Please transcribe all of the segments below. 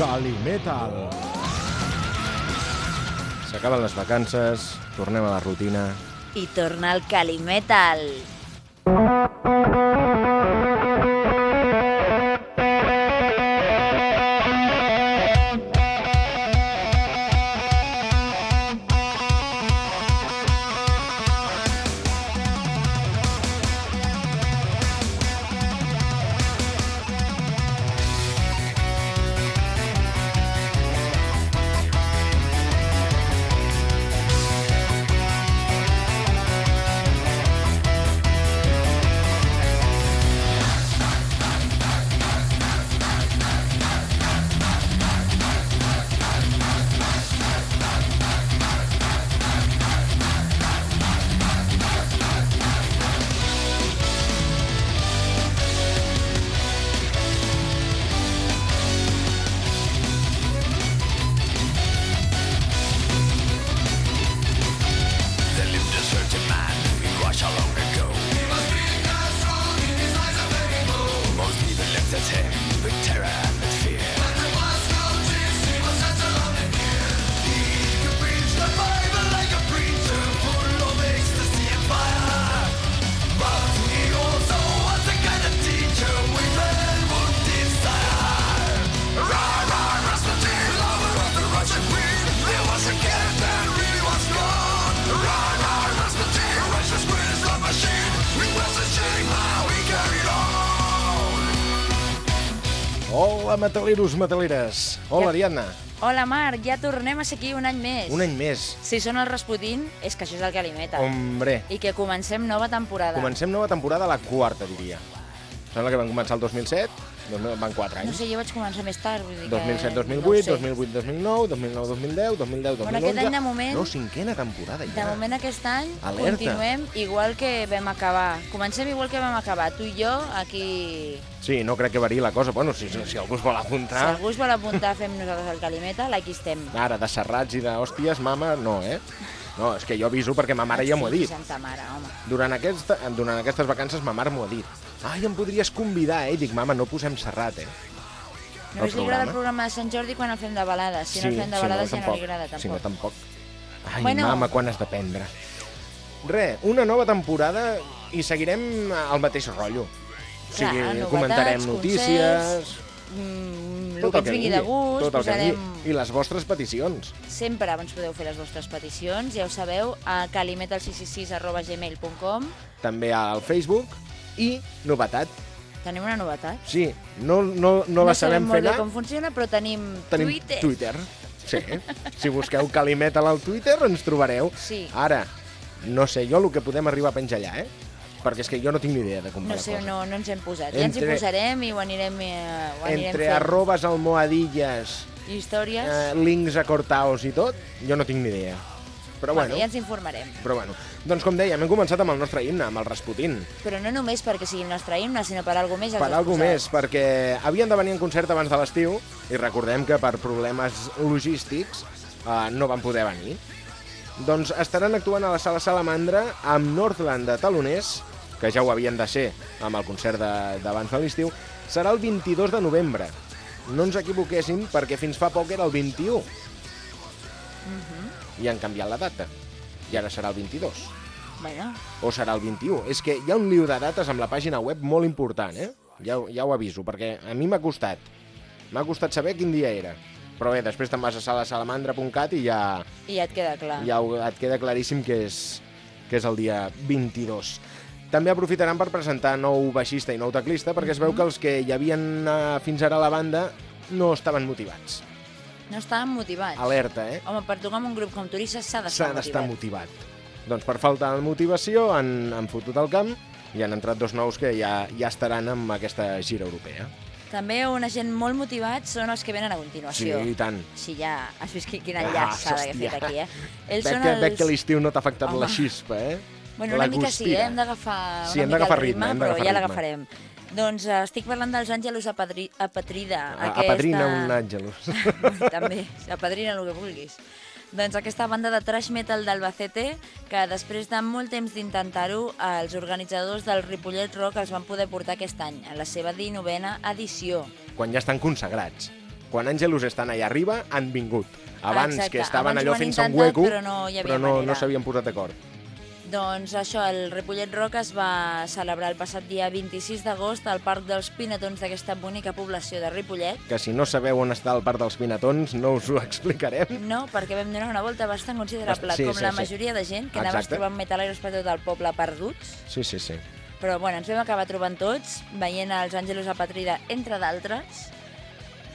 Calimetal. S'acaben les vacances, tornem a la rutina. I torna el Calimetal. There metaleros, metaleres. Hola, Ja- Ariadna. Hola, Marc, ja tornem a ser aquí un any més. Un any més. Si són el Rasputin, és que això és el Calimetal. Hombre, I que comencem nova temporada. comencem nova temporada, la quarta, diria. Sembla que van començar el 2007, doncs van 4 No anys. sé, jo vaig començar més tard. Vull dir que... 2007-2008, no ho sé. 2008-2009, 2009-2010, 2010-2011... Bueno, aquest any, de moment- No, cinquena temporada ja. De moment aquest any Alerta. continuem igual que vam acabar. Comencem igual que vam acabar. Tu i jo, aquí... Sí, no crec que variï la cosa. Bueno, si, si algú es vol Si apuntar... algú es vol apuntar, fem nosaltres el Calimetal, aquí estem. Ara, de serrats i d'hòsties, mama, no, eh? No, és que jo aviso perquè ma mare ja m'ho ha dit. Santa mare, home. Durant, aquesta, durant aquestes vacances ma mare m'ho ha dit. Ai, em podries convidar, eh? I dic, mama, no posem serrat, eh? Només li agrada el programa de Sant Jordi quan el fem de balades. Si no el fem de balades ja no li agrada, tampoc. Si no, tampoc. Ai, Bueno. mama, quan has d'aprendre. Re, una nova temporada i seguirem al mateix rotllo. O sigui, Clar, comentarem notícies... concerts, Mm, el tot que el ens vingui de gust, tot el que posarem... I les vostres peticions. Sempre ens podeu fer les vostres peticions, ja ho sabeu, a calimetal666 També al Facebook. I, novetat, Tenim una novetat. sí, no, no, no la sabem molt fer bé allà, com funciona, però tenim, tenim Twitter. Twitter. Sí, si busqueu Calimetal al Twitter ens trobareu. Sí. Ara, no sé jo el que podem arribar a penjar allà, eh? Perquè és que jo no tinc ni idea de com No sé, no, no ens hem posat. Ja ens hi Entre- posarem i ho anirem, eh, ho anirem Entre fent. arrobes, almohadilles, Històries. eh, links acortaos i tot, jo no tinc ni idea. Però bueno, ja ens informarem. però bueno. Doncs com dèiem, hem començat amb el nostre himne, amb el Rasputin. Però no només perquè sigui el nostre himne, sinó per alguna més. Per alguna més, perquè havien de venir en concert abans de l'estiu i recordem que per problemes logístics eh, no van poder venir. Doncs estaran actuant a la Sala Salamandra amb Northland de taloners, que ja ho havien de ser amb el concert de- d'abans de l'estiu, serà el 22 de novembre. No ens equivoquéssim perquè fins fa poc era el 21 i han canviat la data. I ara serà el 22 Bueno, o serà el 21. És que hi ha un liu de dates amb la pàgina web molt important, eh? Ja, ja ho aviso, perquè a mi m'ha costat. M'ha costat saber quin dia era. Però bé, després te'n vas a salasalamandra.cat i ja, i ja et queda clar. ja et queda claríssim que és, que és el dia 22. També aprofitaran per presentar nou baixista i nou teclista, perquè es veu que els que hi havien eh, fins ara a la banda no estaven motivats. No estàvem motivats. Alerta, eh? Home, per tocar amb un grup com turistes s'ha S'ha d'estar d'estar motivat. motivat. Doncs per falta de motivació han, han fotut el camp i han entrat dos nous que ja, ja estaran amb aquesta gira europea. També una gent molt motivats són els que venen a Sí, continuació. i tant. Si ja has vist qui- quin Ah, enllaç s'ha de hòstia. fet aquí, eh? Ells Veig són que, els... veig que l'estiu no t'ha afectat Home. la xispa, eh? Bueno, una mica sí, eh? hem d'agafar Sí, hem d'agafar ritme, ritme, però ja l'agafarem. Doncs eh, estic parlant dels Àngelus Apadri Apatrida. A, apadrina un àngelus. També, apadrina el que vulguis. Doncs aquesta banda de trash metal d'Albacete, que després de molt temps d'intentar-ho, els organitzadors del Ripollet Rock els van poder portar aquest any, a la seva 19a edició. Quan ja estan consagrats. quan Angelus estan allà arriba, han vingut. Abans Exacte, que estaven abans allò fent-se un hueco, però no hi havia però no, manera. no s'havien posat d'acord. Doncs això, el Ripollet Rock es va celebrar el passat dia 26 d'agost al Parc dels Pinatons d'aquesta bonica població de Ripollet. Que si no sabeu on està el Parc dels Pinatons, no us ho explicarem. No, perquè vam donar una volta bastant considerable, sí, com sí, la sí. majoria de gent, que anaves trobant metaleros per tot el poble perduts. Sí, sí, sí. Però bueno, ens vam acabar trobant tots, veient els Àngelos Apatrida, entre d'altres.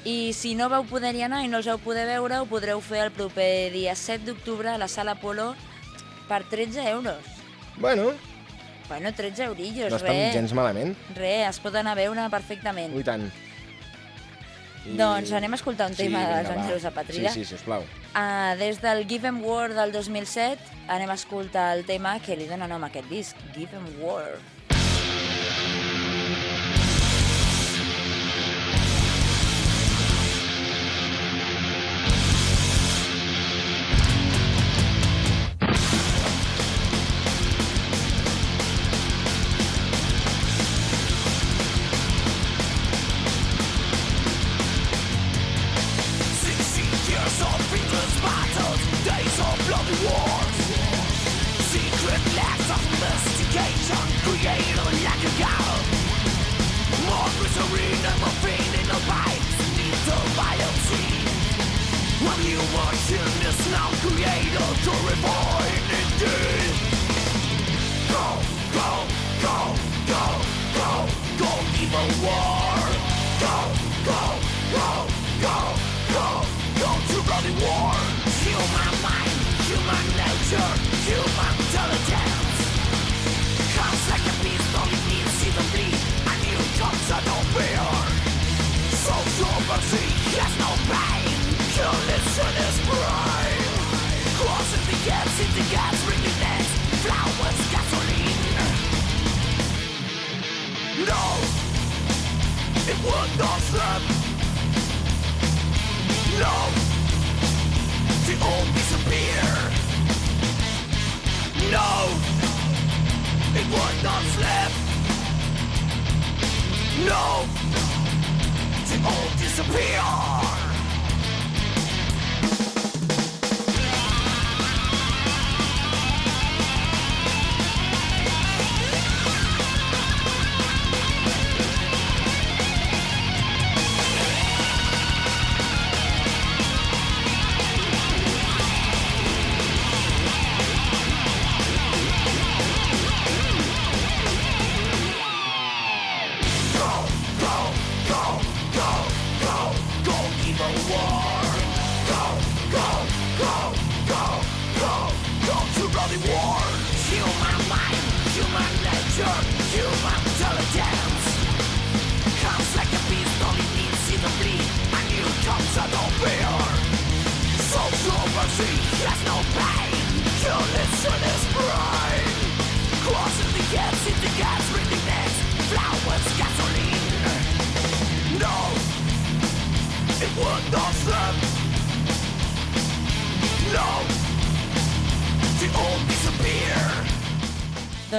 I si no vau poder-hi anar i no els vau poder veure, ho podreu fer el proper dia 7 d'octubre a la Sala Polo per 13 euros. Bueno, Bueno, 13 eurillos, no res. gens malament. Res, es pot anar a veure perfectament. Ui, tant. Doncs anem a escoltar un tema dels va. Àngelos Apatrida. Sí, sí, sisplau. Uh, des del Give 'em War del 2007 anem a escoltar el tema que li dona nom a aquest disc, Give 'em War.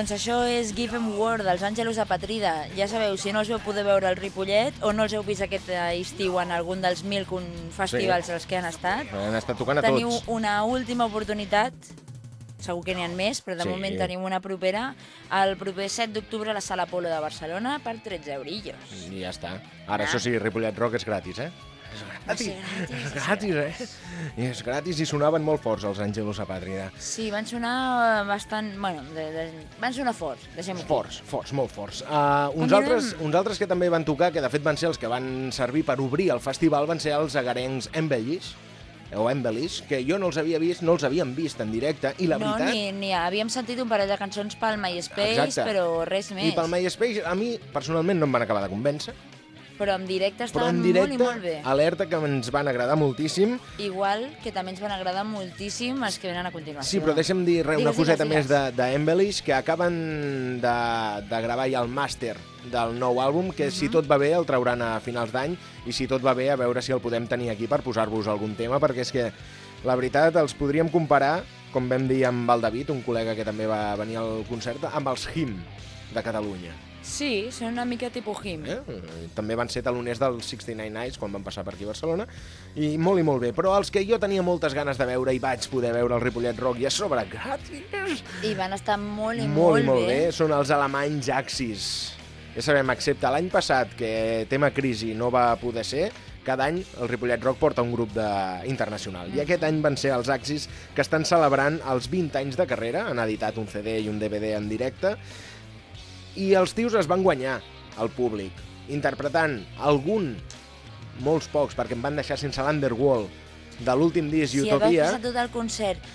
Doncs això és Give 'em War dels Àngelos Apatrida. Ja sabeu, si no els vau poder veure al Ripollet o no els heu vist aquest eh, estiu en algun dels mil festivals als que han estat, Han estat tocant a teniu tots. una última oportunitat segur que n'hi ha més, però de Sí. moment tenim una propera el proper 7 d'octubre a la Sala Polo de Barcelona per 13 eurillos. I ja està. Ara, Ah. això sí, Ripollet Rock és gratis, eh? És gratis. ser gratis, És va gratis, eh? I és gratis i sonaven molt forts els Àngelos Apàtrida. Sí, van sonar eh, bastant... Bueno, de, de, van sonar forts, deixem-ho aquí. Forts, forts, molt forts. Uh, uns, Continuem. altres, uns altres que també van tocar, que de fet van ser els que van servir per obrir el festival, van ser els agarencs Embellish, o Embellish, que jo no els havia vist, no els havíem vist en directe, i la no, veritat... ni, ni havíem sentit un parell de cançons pel MySpace, Exacte. però res més. I pel MySpace, a mi, personalment, no em van acabar de convèncer, Però en directe però estaven en molt i directe, molt bé. alerta que ens van agradar moltíssim. Igual que també ens van agradar moltíssim els que venen a continuació. Sí, però deixa'm dir una Digues, coseta digues, més de, de Embellish, que acaben de, de gravar ja el màster del nou àlbum, que Mhm. si tot va bé el trauran a finals d'any, i si tot va bé a veure si el podem tenir aquí per posar-vos algun tema, perquè és que la veritat els podríem comparar com vam dir amb el David, un col·lega que també va venir al concert, amb els HIM de Catalunya. Sí, són una mica tipus him. Eh? També van ser taloners dels 69 Nights quan van passar per aquí a Barcelona i molt i molt bé, però els que jo tenia moltes ganes de veure i vaig poder veure el Ripollet Rock i a sobre gratis I van estar molt i molt, molt, i molt bé. són els alemanys Axis ja sabem, excepte l'any passat que tema crisi no va poder ser cada any el Ripollet Rock porta un grup de... internacional i aquest any van ser els Axis que estan celebrant els 20 anys de carrera han editat un CD i un DVD en directe i els tios es van guanyar al públic, interpretant algun, molts pocs, perquè em van deixar sense l'Underworld de l'últim disc el veus Utopia. passar tot el concert,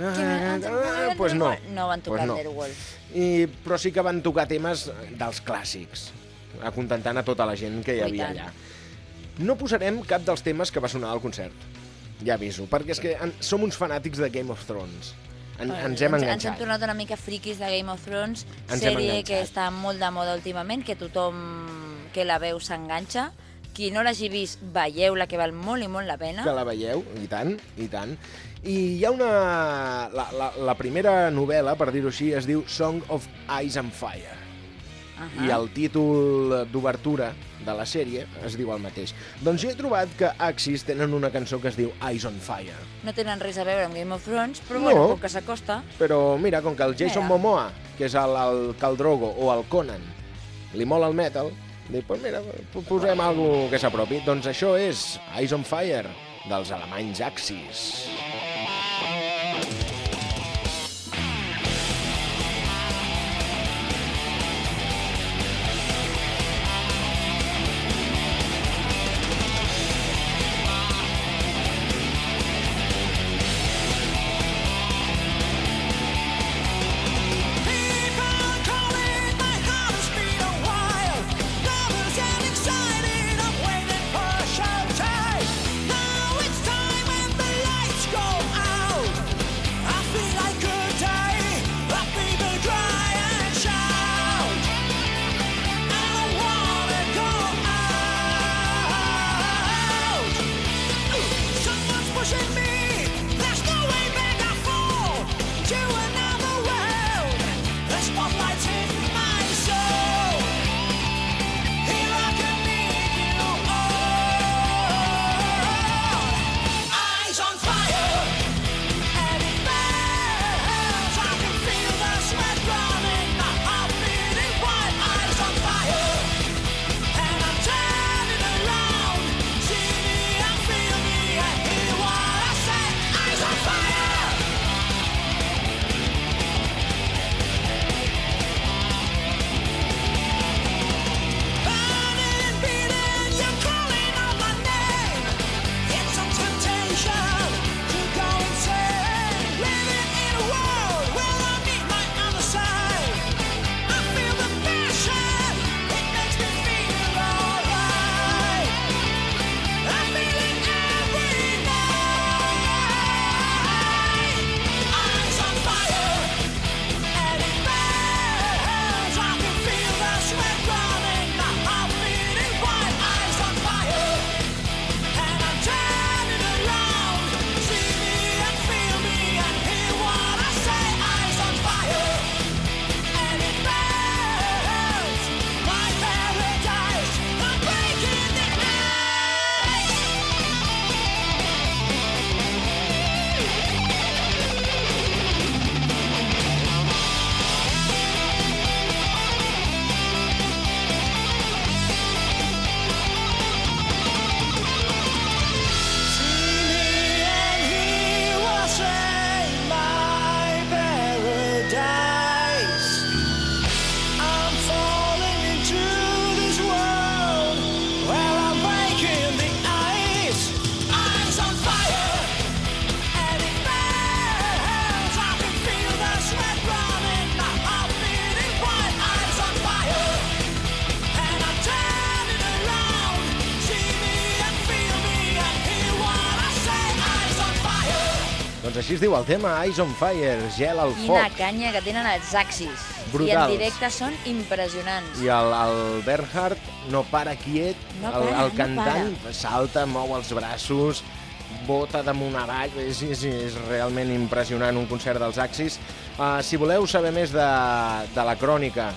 Ah, pues no. No van tocar Pues no. Underworld. I, però sí que van tocar temes dels clàssics, acontentant a tota la gent que hi havia allà. No posarem cap dels temes que va sonar al concert, ja aviso, perquè és que en, som uns fanàtics de Game of Thrones. En, ens hem Ens hem enganxat. tornat una mica friquis de Game of Thrones, Ens sèrie enganxat. que està molt de moda últimament, que tothom que la veu s'enganxa. Qui no l'hagi vist, veieu-la, que val molt i molt la pena. que la veieu, i tant, i tant. I hi ha una... La, la, la primera novel·la, per dir-ho així, es diu Song of Ice and Fire. Uh I el títol d'obertura de la sèrie es diu el mateix. Doncs jo he trobat que Axis tenen una cançó que es diu Eyes on Fire. No tenen res a veure amb Game of Thrones, però No. bueno, com que s'acosta... Però mira, com que el Jason Mira. Momoa, que és el, el Caldrogo o el Conan, li mola el metal, dic, pues mira, po- posem algo que s'apropi. Doncs això és Eyes on Fire, dels alemanys Axis. People així es diu el tema, Eyes on Fire, gel al Quina foc. canya que tenen els Axis. I Brutals. en directe són impressionants. I el, el Bernhard no para quiet, No el, para, el no cantant salta, mou els braços, bota damunt avall, és, és, és realment impressionant un concert dels Axis. Uh, si voleu saber més de, de la crònica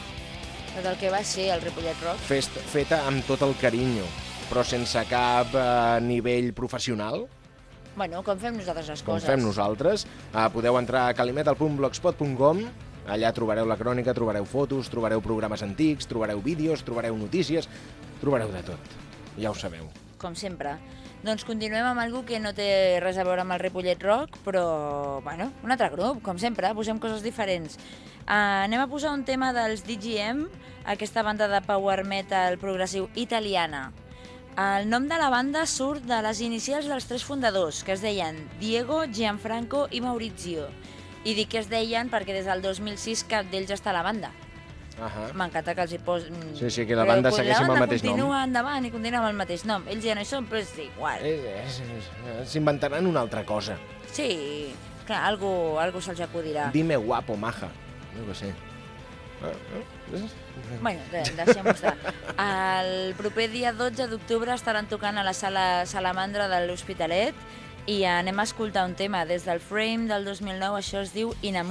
Del que va ser el Ripollet Rock. fest, feta amb tot el carinyo, però sense cap uh, nivell professional, Bueno, com fem nosaltres les com coses. fem nosaltres, uh, podeu entrar a calimetal.blogspot.com Allà trobareu la crònica, trobareu fotos, trobareu programes antics, trobareu vídeos, trobareu notícies, trobareu de tot. Ja ho sabeu. Com sempre. Doncs continuem amb algú que no té res a veure amb el Ripollet Rock, però, bueno, un altre grup, com sempre, posem coses diferents. Uh, anem a posar un tema dels DGM, aquesta banda de power metal progressiu italiana. El nom de la banda surt de les inicials dels tres fundadors, que es deien Diego, Gianfranco i Maurizio. I dic que es deien perquè des del 2006 cap d'ells està a la banda. Ahà. M'encanta que els hi pos... Sí, sí, que la banda Però segueix amb el la banda mateix nom. continua endavant i continua amb el mateix nom. Ells ja no hi són, però és igual. S'inventaran una altra cosa. Sí, clar, algú, algú se'ls acudirà. Dime guapo, maja. No ho sé. Bueno, de, deixem-ho estar. El proper dia 12 d'octubre estaran tocant a la sala Salamandra de l'Hospitalet i anem a escoltar un tema des del Frame del 2009, això es diu In a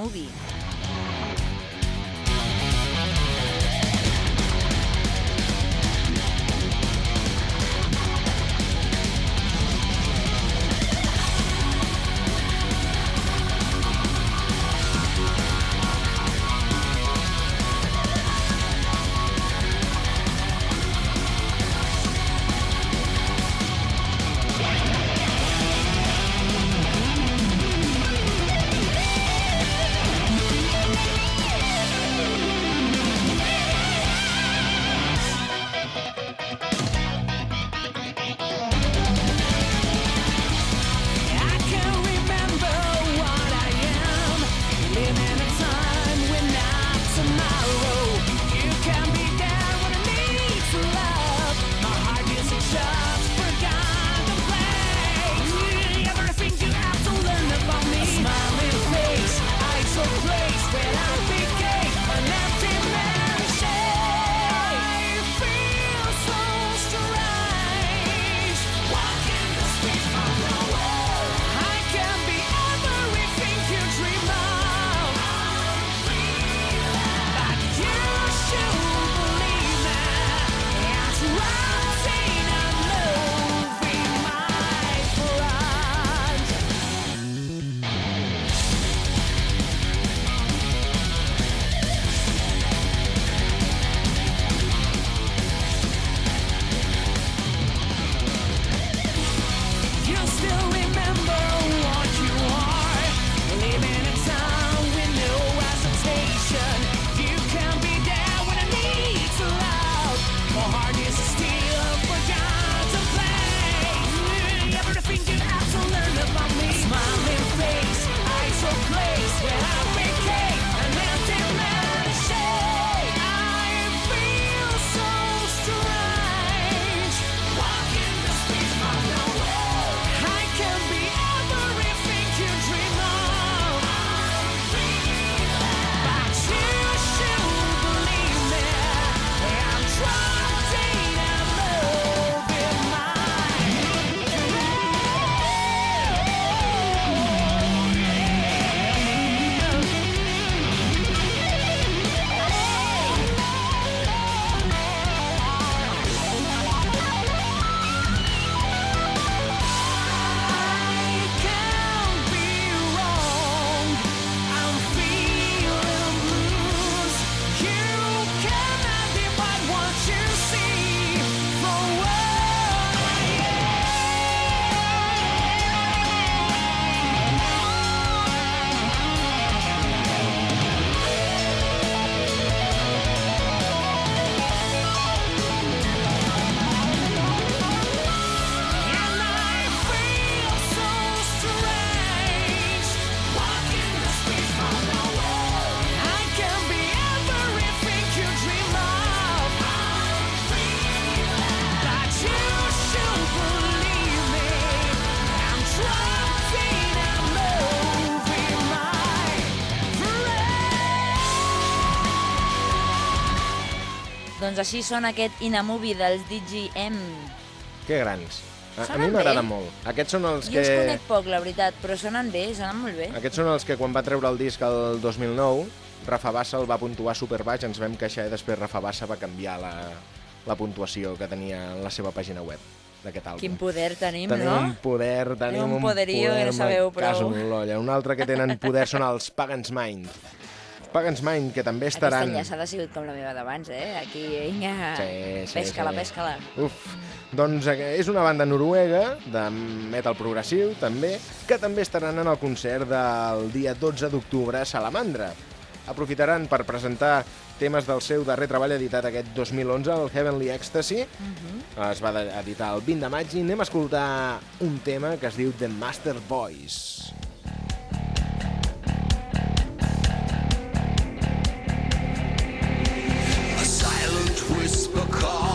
Doncs així sona aquest In a Movie dels DGM. Que grans. A, a mi m'agraden bé. molt. Aquests són els Jo que... els conec poc, la veritat, però sonen bé, sonen molt bé. Aquests són els que quan va treure el disc el 2009, Rafa Bassa el va puntuar superbaix, ens vam queixar i després Rafa Bassa va canviar la, la puntuació que tenia en la seva pàgina web d'aquest àlbum. Quin poder tenim, Tenim no? un poder, tenim un un poderío que no sabeu prou. caso. Un altre que tenen poder són els Pagans Mind. Pagans Mind, que també Aquesta estaran... enllaçada ha sigut com la meva d'abans, eh? Aquí, vinga, Sí, sí, pesca-la, sí. pesca-la. Uf, doncs eh, és una banda noruega de metal progressiu, també, que també estaran en el concert del dia 12 d'octubre a Salamandra. Aprofitaran per presentar temes del seu darrer treball editat aquest 2011, el Heavenly Ecstasy. Es va editar el 20 de maig i anem a escoltar un tema que es diu The Master Voice. The call.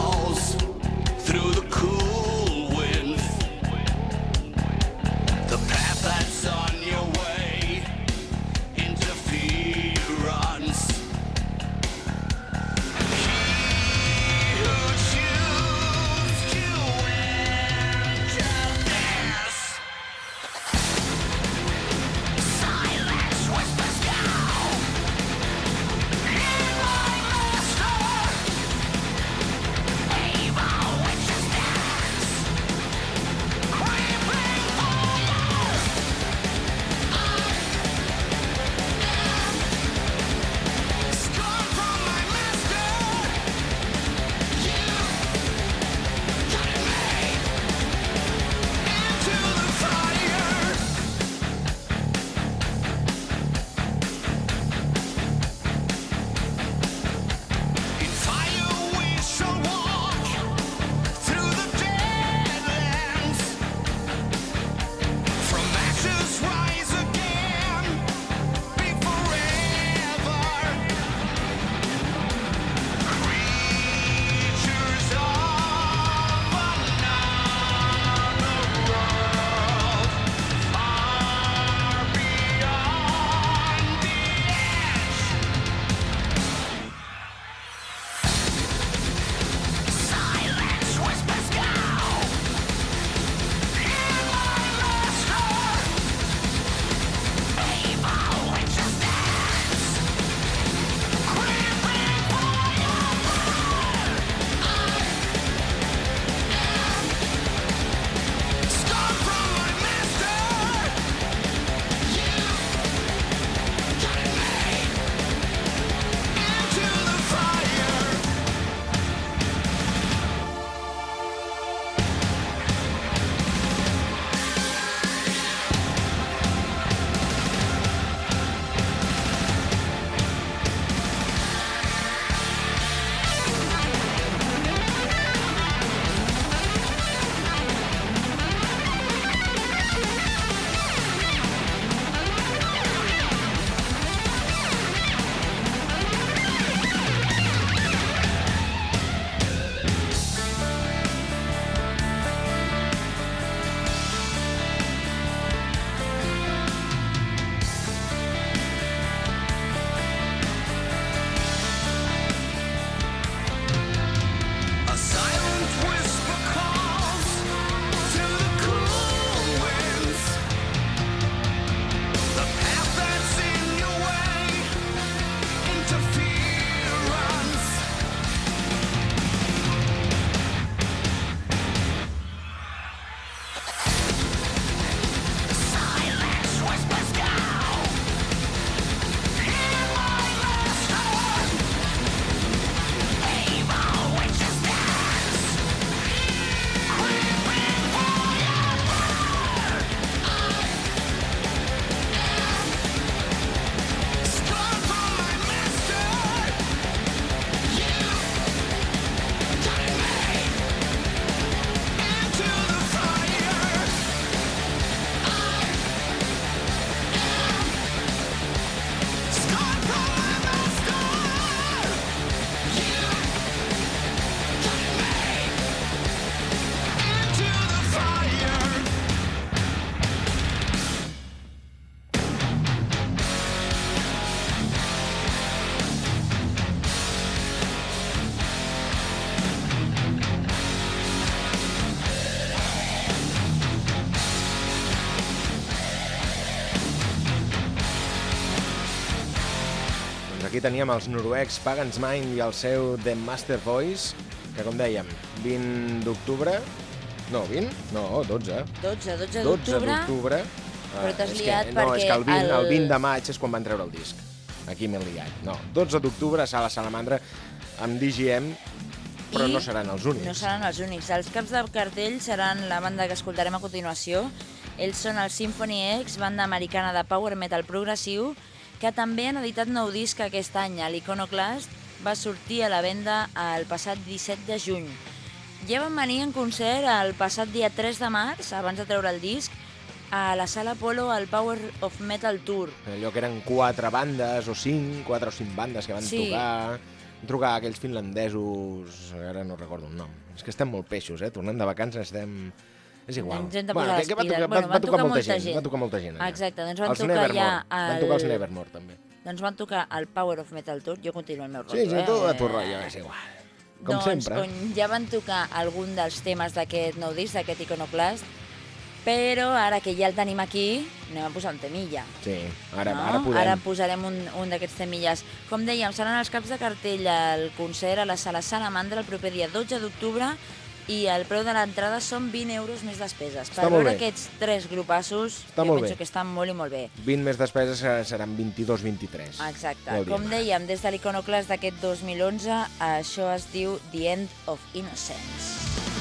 Aquí teníem els noruecs Pagans Mind i el seu The Master Voice, que com dèiem, 20 d'octubre... No, 20? No, 12. 12, 12 12 d'octubre. d'octubre. Però t'has és liat que, No, és perquè que el 20, el... el- 20 de maig és quan van treure el disc. Aquí m'he liat. No, 12 d'octubre a Sala Salamandra amb DGM, però I no seran els únics. No seran els únics. Els caps de cartell seran la banda que escoltarem a continuació. Ells són el Symphony X, banda americana de power metal progressiu, que també han editat nou disc aquest any. L'Iconoclast va sortir a la venda el passat 17 de juny. Ja van venir en concert el passat dia 3 de març, abans de treure el disc, a la sala Polo al Power of Metal Tour. Allò que eren quatre bandes o cinc, quatre o cinc bandes que van Sí. tocar... Van trucar aquells finlandesos... Ara no recordo el nom. És que estem molt peixos, eh? Tornem de vacances estem... És igual. Ens hem de posar que, les que va, Bueno, va, van tocar molta molta gent. gent. Va tocar molta gent allà. Exacte, doncs van els tocar Nevermore. ja Van el- tocar els Nevermore, també. Doncs van tocar el Power of Metal Tour. Jo continuo el meu rotllo, Sí, sí, eh? tu a tu rotllo, és igual. Com doncs, sempre. on ja van tocar algun dels temes d'aquest nou disc, d'aquest Iconoclast, però ara que ja el tenim aquí, anem a posar un temilla. Sí, ara, no? ara podem. Ara posarem un, un d'aquests temilles. Com dèiem, seran els caps de cartell al concert a la Sala Salamandra el proper dia 12 d'octubre i el preu de l'entrada són 20 euros més despeses. Està per veure bé. aquests tres grupassos, Està jo penso bé. que estan molt i molt bé. 20 més despeses seran 22-23. Exacte. Com dèiem, des de l'Iconoclast d'aquest 2011, això es diu The End of. Innocence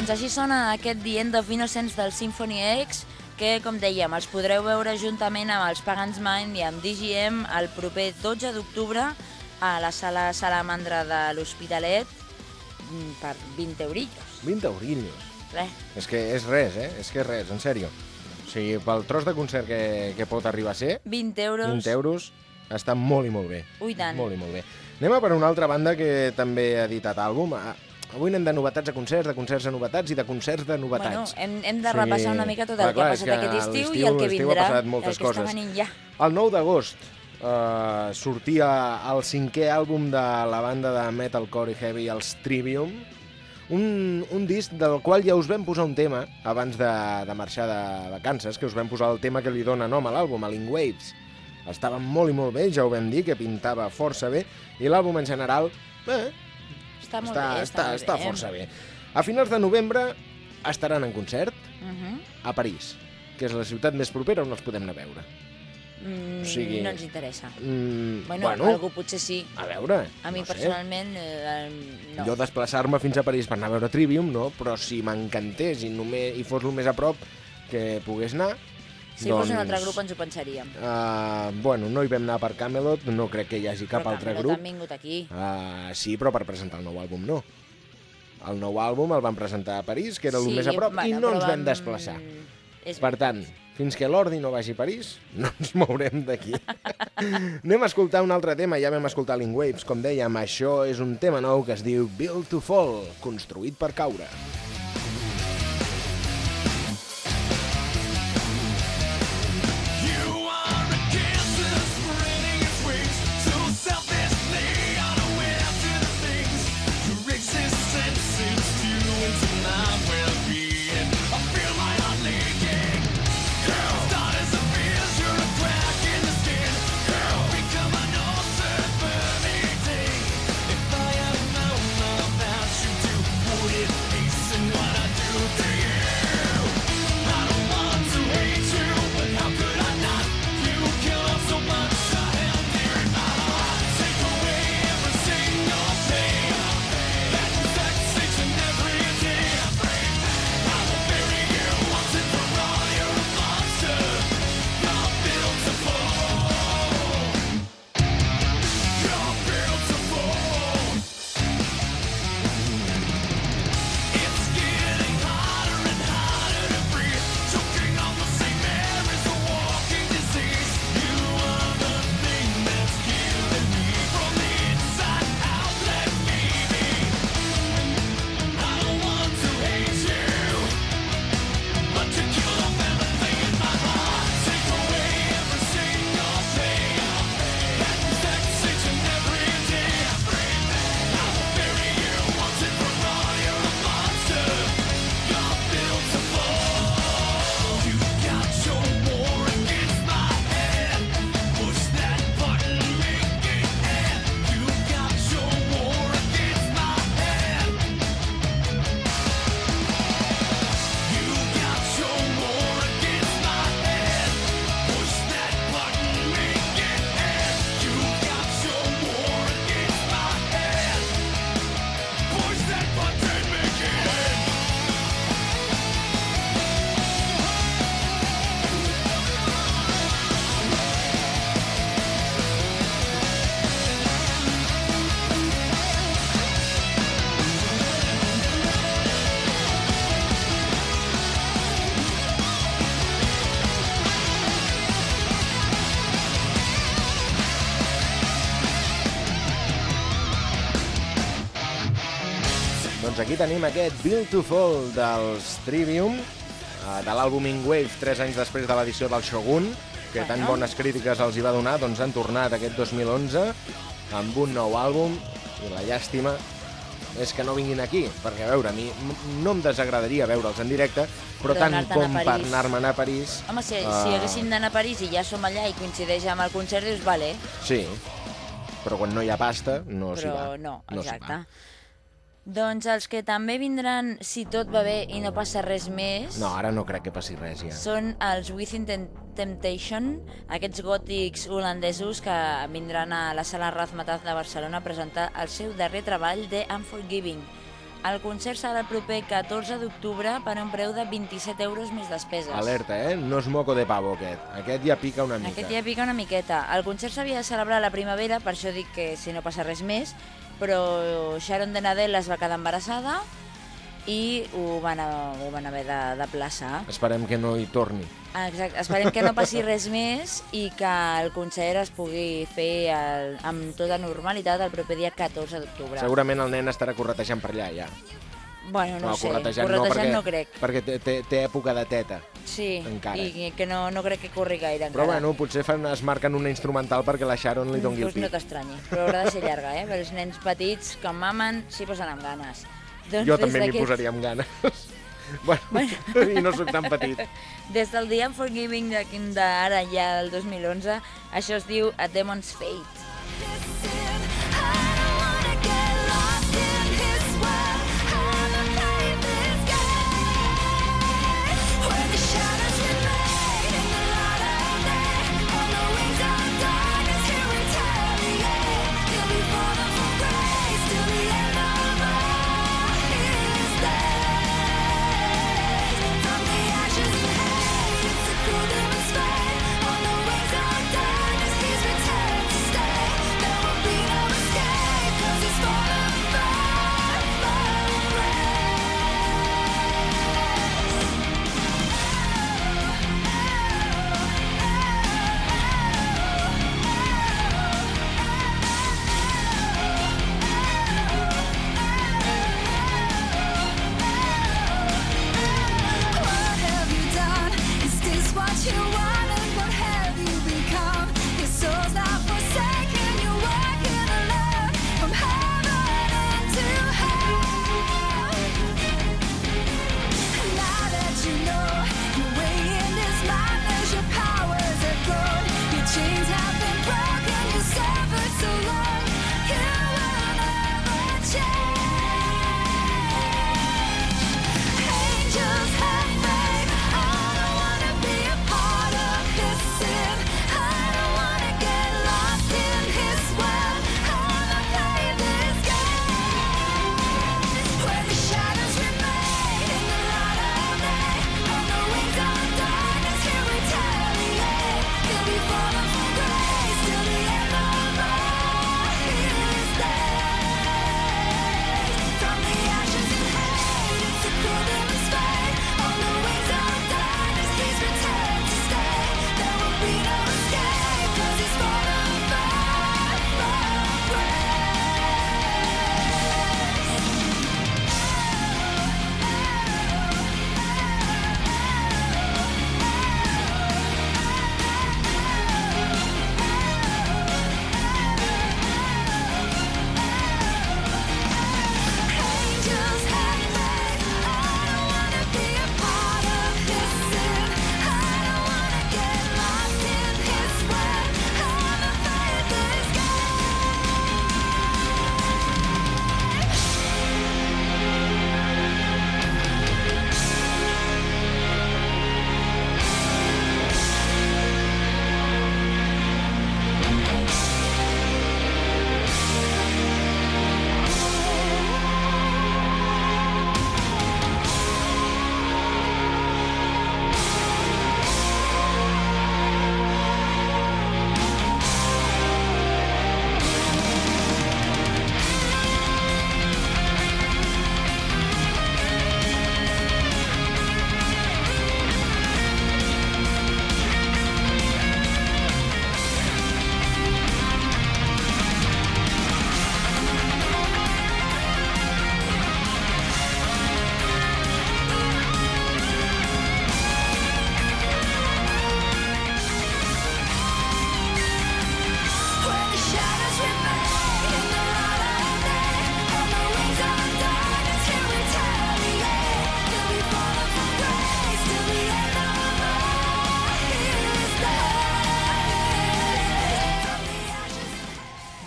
Doncs així sona aquest The End of Innocence del Symphony X, que, com dèiem, els podreu veure juntament amb els Pagans Mind i amb DGM el proper 12 d'octubre a la sala Salamandra de l'Hospitalet mm, per 20 eurillos. 20 eurillos. Res. És que és res, eh? És que és res, en sèrio. O sigui, pel tros de concert que, que pot arribar a ser, 20 euros. 20 euros, està molt i molt bé. Ui, tant. Molt i molt bé. Anem a per una altra banda que també ha editat àlbum. Avui anem de novetats a concerts, de concerts a novetats i de concerts de Bueno, novetats. hem, hem de repassar una mica tot el Clar, clar, que ha passat aquest a estiu i el que l'estiu ha vindrà, passat moltes el que coses. està venint ja. El 9 d'agost eh, sortia el cinquè àlbum de la banda de metalcore i heavy, els Trivium, un, un disc del qual ja us vam posar un tema abans de, de marxar de vacances, que us vam posar el tema que li dona nom a l'àlbum, a Waves. Estava molt i molt bé, ja ho vam dir, que pintava força bé, i l'àlbum en general eh, Està molt està, bé, està, molt està bé. força bé. A finals de novembre estaran en concert Uh -huh. a París, que és la ciutat més propera on els podem anar a veure. mm, O sigui- No ens interessa. Mm, Bueno, bueno, algú potser sí. a veure, A mi no personalment, eh, no. Jo desplaçar-me fins a París per anar a veure Trivium, no, però si m'encantés i, només, i fos el més a prop que pogués anar, si doncs... fos un altre grup ens ho pensaríem. Uh, bueno, no hi vam anar per Camelot, no crec que hi hagi cap Però altre Camelot grup. han vingut aquí. Uh, sí, però per presentar el nou àlbum no. El nou àlbum el van presentar a París, que era el més a prop, i no però ens vam desplaçar. És Per tant, fins que l'Ordi no vagi a París, no ens mourem d'aquí. Anem a escoltar un altre tema, ja vam escoltar Link Waves, com dèiem, això és un tema nou que es diu Build to Fall, construït per caure. You tenim aquest Build to Fall dels Trivium, eh, de l'àlbum In Wave, 3 anys després de l'edició del Shogun, que tan bones crítiques els hi va donar, doncs han tornat aquest 2011 amb un nou àlbum, i la llàstima és que no vinguin aquí, perquè a veure, a mi no em desagradaria veure'ls en directe, però Però tant com per anar-me'n a París... Home, si, eh, si haguéssim d'anar a París i ja som allà i coincideix amb el concert, dius, vale, Sí, però quan no hi ha pasta, no s'hi va. però no, exacte. va. Doncs els que també vindran, si tot va bé i no passa res més, No, ara no crec que passi res, ja. són els Within Tem- Temptation, aquests gòtics holandesos que vindran a la sala Razmataz de Barcelona a presentar el seu darrer treball de Unforgiving. El concert serà el proper 14 d'octubre per un preu de 27 euros més despeses. Alerta, eh? No és moco de pavo, aquest. Aquest ja pica una mica. Aquest ja pica una miqueta. El concert s'havia de celebrar a la primavera, per això dic que si no passa res més, però Sharon de Nadel es va quedar embarassada i ho van, a- ho van haver de, de plaçar. Esperem que no hi torni. Exacte, esperem que no passi res més i que el concert es pugui fer el, amb tota normalitat el proper dia 14 d'octubre. Segurament el nen estarà corretejant per allà, ja. Bueno, no, sé, corretejant, corretejant no, no, crec. Perquè té, té, té època de teta. Sí, encara. i que no, no crec que corri gaire Però encara. bueno, potser fan, es marquen una instrumental perquè la Sharon li dongui el pues no pit. t'estranyi, però haurà de ser llarga, eh? Perquè els nens petits, que mamen, s'hi posen amb ganes. Doncs Jo també m'hi posaria amb ganes. bueno, Bueno. i no sóc tan petit. Des del The Unforgiving d'ara ja del 2011, això es diu A Demon's Fate.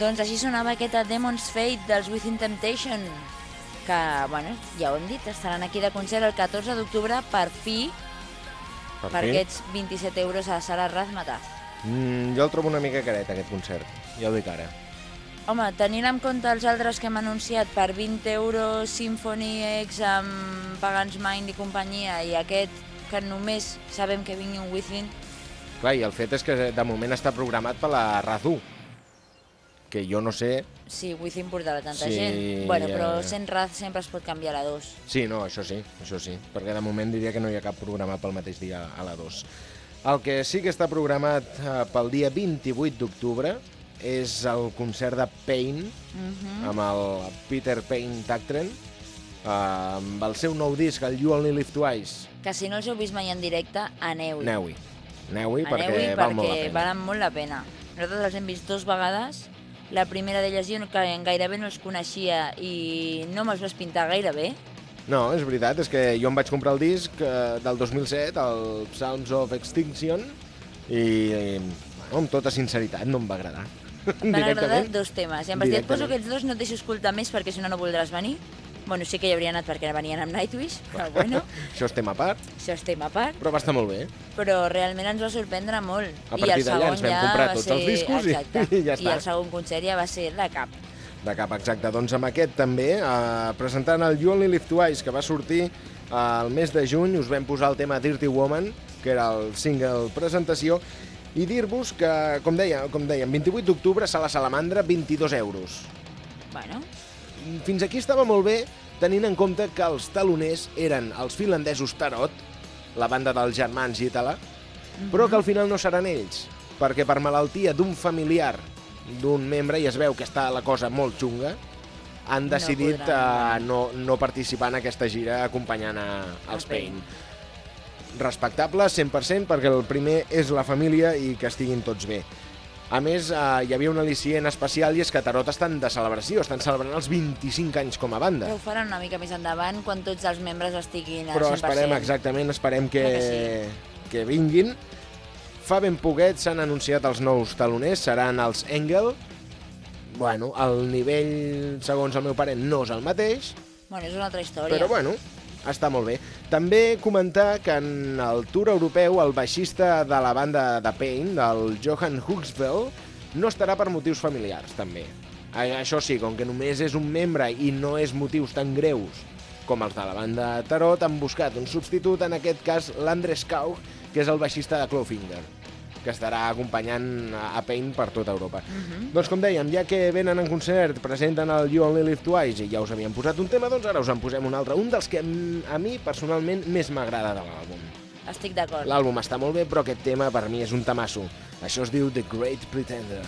Doncs així sonava aquest A Demon's Fate dels Within Temptation, que, bueno, ja ho hem dit, estaran aquí de concert el 14 d'octubre per fi, Per per fi. aquests 27 euros a la sala Razmataz. Mm, jo el trobo una mica caret, aquest concert. Ja ho dic ara. Home, tenint en compte els altres que hem anunciat per 20 euros Symphony X amb Pagans Mind i companyia i aquest que només sabem que vingui un Within, Clar, i el fet és que de moment està programat per la Razu, que jo no sé... sí, Within portarà tanta Sí, gent. Bueno, ja. però sent Raz sempre es pot canviar a la 2. Sí, no, això sí, això sí, perquè de moment diria que no hi ha cap programat pel mateix dia a la 2. El que sí que està programat eh, pel dia 28 d'octubre és el concert de Pain, Mhm. amb el Peter Pain Tactren, eh, amb el seu nou disc, el You Only Live Twice. Que si no els heu vist mai en directe, aneu-hi. Aneu-hi. Aneu-hi perquè, Aneu-hi val molt la perquè pena. valen molt la pena. Nosaltres els hem vist dos vegades. La primera d'elles jo que gairebé no els coneixia i no me'ls vas pintar gaire bé. No, és veritat, és que jo em vaig comprar el disc eh, del 2007, el Psalms of Extinction, i, eh, bueno, amb tota sinceritat no em va agradar. M'han agradat dos temes. I em vas dir, et poso aquests dos, no et deixo escoltar més perquè si no no voldràs venir. Bueno, sí que hi hauria anat perquè venien amb Nightwish, però bueno, Això és tema a part, això és tema a part. però va estar molt bé. Però realment ens va sorprendre molt. A I partir d'allà ens vam ja comprar tots ser... els discos i- Exacte. i ja I està. el segon concert ja va ser de cap. De cap exacte. Doncs amb aquest també, eh, presentant el You Only Live Twice, que va sortir eh, el mes de juny, us vam posar el tema Dirty Woman, que era el single presentació, i dir-vos que, com deia, com dèiem, 28 d'octubre, Sala Salamandra, 22 euros. Bueno, Fins aquí estava molt bé, tenint en compte que els taloners eren els finlandesos Tarot, la banda dels germans Gitala, però que al final no seran ells, perquè per malaltia d'un familiar d'un membre, i es veu que està la cosa molt xunga, han No decidit podran. eh, no, no participar en aquesta gira acompanyant a, als A Pain. Respectable, 100%, perquè el primer és la família i que estiguin tots bé. A més, eh, hi havia un al·licient especial i és que Tarot estan de celebració, estan celebrant els 25 anys com a banda. ja ho faran una mica més endavant quan tots els membres estiguin al Però 100%. esperem, exactament, esperem que, Clar que, que vinguin. Fa ben poquet s'han anunciat els nous taloners, seran els Engel. Bueno, el nivell, segons el meu pare, no és el mateix, Bueno, és una altra història. però bueno, està molt bé. També comentar que en el Tour Europeu el baixista de la banda de Pain, del Johan Huxveld, no estarà per motius familiars, també. Això sí, com que només és un membre i no és motius tan greus com els de la banda Tarot, han buscat un substitut, en aquest cas l'Andres Kaug, que és el baixista de Clawfinger que estarà acompanyant a Pain per tota Europa. Doncs com dèiem, ja que venen en concert, presenten el You Only Live Twice i ja us havien posat un tema, doncs ara us en posem un altre, un dels que a mi personalment més m'agrada de l'àlbum. Estic d'acord. L'àlbum està molt bé, però aquest tema per mi és un tamasso. Això es diu The Great Pretender.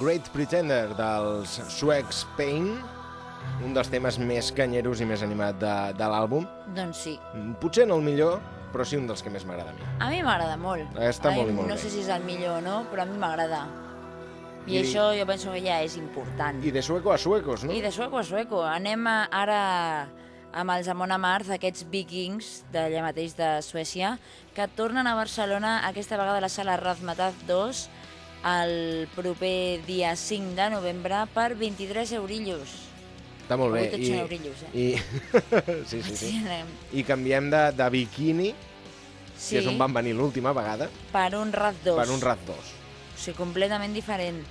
Great Pretender dels suecs Pain, un dels temes més canyeros i més animat de, de l'àlbum. Doncs sí. Mm, Potser no el millor, però sí un dels que més m'agrada a mi. A mi m'agrada molt. Està A molt i molt No bé. sé si és el millor o no, però a mi m'agrada. I, I- això jo penso que ja és important. I de sueco a suecos, no? I de sueco a sueco. Anem a, ara amb els Amon Amarth, aquests vikings d'allà mateix de Suècia, que tornen a Barcelona, aquesta vegada a la sala Razmataz 2, el proper dia 5 de novembre, per 23 eurillos. Està molt bé. Avui tots són eurillos, eh? I... sí, sí, sí. I canviem de, de bikini, Sí, que és on van venir l'última vegada, per un Raz 2. per un RAT 2. O sigui, completament diferent.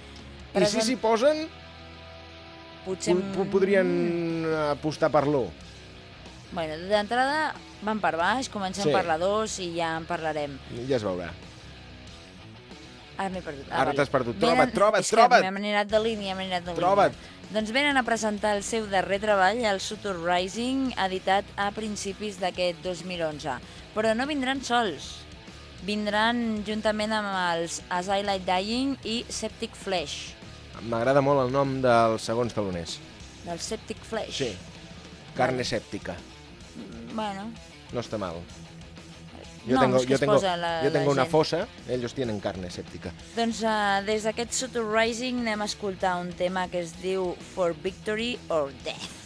I si s'hi posen, Potser... po po podrien apostar per l'1. Bueno, d'entrada van per baix, comencem Sí. per la 2 i ja en parlarem. Ja es veurà. Ara m'he perdut. Ara vale. t'has perdut. Troba't, troba't, troba't. m'hem anat de línia, m'he anat de línia. Troba't. Doncs venen a presentar el seu darrer treball, el Sutur Rising, editat a principis d'aquest 2011. Però no vindran sols. Vindran juntament amb els As I Like Dying i Septic Flesh. M'agrada molt el nom dels segons taloners. Del Septic Flesh. Sí. Carne sèptica. Bueno, No está mal. No, es que yo es tengo, la- yo tengo una gent. fosa, ellos tienen carne sèptica. doncs uh, des d'aquest Sutur Rising anem a escoltar un tema que es diu For Victory or Death.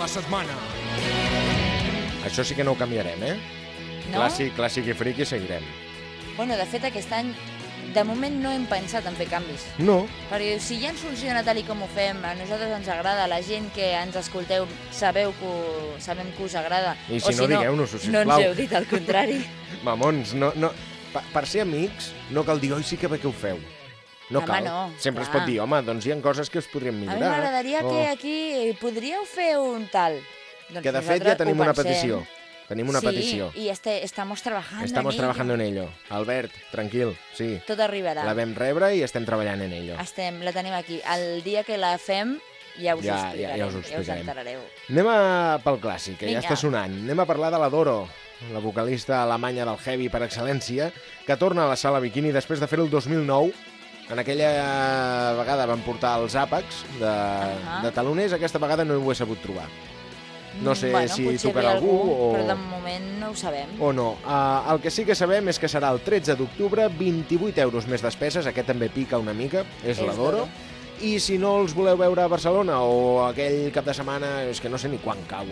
La setmana. Això sí que no ho canviarem, eh? No? Clàssic, clàssic i friqui seguirem. Bueno, de fet, aquest any, de moment no hem pensat en fer canvis. No, Perquè si ja ens funciona tal i com ho fem, a nosaltres ens agrada, la gent que ens escolteu sabeu que, ho, sabem que us agrada. I o si no, No sisplau. ens heu dit el contrari. mamons, no, no, per, per ser amics no cal dir, oi, sí que bé que ho feu. No cal. no, Sempre es clar. pot dir, home, doncs hi ha coses que us podríem A mi millorar. m'agradaria o- que aquí podríeu fer un tal. Doncs Que de fet ja tenim una petició. Tenim una sí, petició. y este, estamos trabajando Estamos en trabajando en ello. ello. Albert, tranquil, sí. Tot arribarà. La vam rebre i estem treballant en ello. Estem, la tenim aquí. El dia que la fem ja us Ja- ho ja- explicarem. ja us ho ja us explicarem. enterareu. Anem a pel clàssic, que ja Vinga. està sonant. Anem a parlar de la Doro, la vocalista alemanya del heavy per excel·lència, que torna a la sala Bikini després de fer el 2009. En aquella vegada van portar els àpecs de, Ahà. de taloners, aquesta vegada no ho he sabut trobar. No sé bueno, si tocarà ve algú o... Però de moment no ho sabem. o no. Uh, el que sí que sabem és que serà el 13 d'octubre, 28 euros més despeses, aquest també pica una mica, és, És la Doro. Doro. I si no els voleu veure a Barcelona o aquell cap de setmana, és que no sé ni quan cau.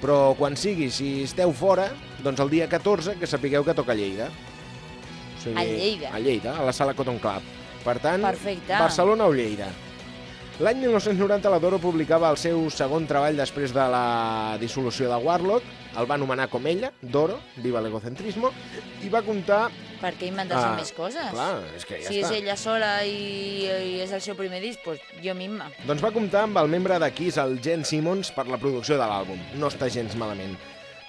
Però quan sigui, si esteu fora, doncs el dia 14 que sapigueu que toca a Lleida. O sigui, A Lleida. A Lleida, a la sala Cotton Club. Per tant, Perfecte. Barcelona o Lleida. L'any 1990 la Doro publicava el seu segon treball després de la dissolució de Warlock, el va anomenar com ella, Doro, Viva l'egocentrismo, i va comptar... Per què inventar-se Ah, més coses? Clar, és que ja si està. és ella sola i, i és el seu primer disc, doncs jo misma. Doncs va comptar amb el membre de Kiss, el Jen Simmons, per la producció de l'àlbum. No està gens malament.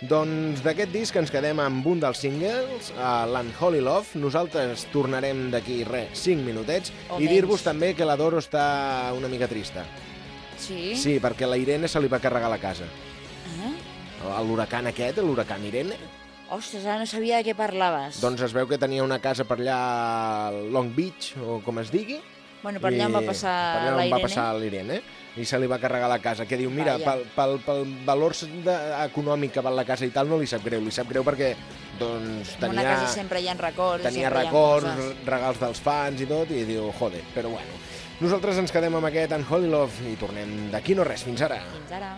Doncs d'aquest disc ens quedem amb un dels singles, uh, l'Unholy Love. Nosaltres tornarem d'aquí, res, 5 minutets. O I dir-vos també que la Doro està una mica trista. Sí? Sí, perquè la Irene se li va carregar la casa. Eh? L'huracan aquest, l'huracan Irene, Ostres, ara no sabia de què parlaves. doncs es veu que tenia una casa per allà a Long Beach, o com es digui. Bueno, per allà em va passar per allà on va passar l'Irene, i se li va carregar la casa, que diu, mira, Vaja. pel, pel, pel valor de, econòmic que val la casa i tal, no li sap greu, li sap greu perquè doncs, En una tenia, casa sempre hi ha records. tenia records, regals dels fans i tot, i diu, jode, però bueno. Nosaltres ens quedem amb aquest Unholy Love i tornem d'aquí no res, fins ara. Fins ara.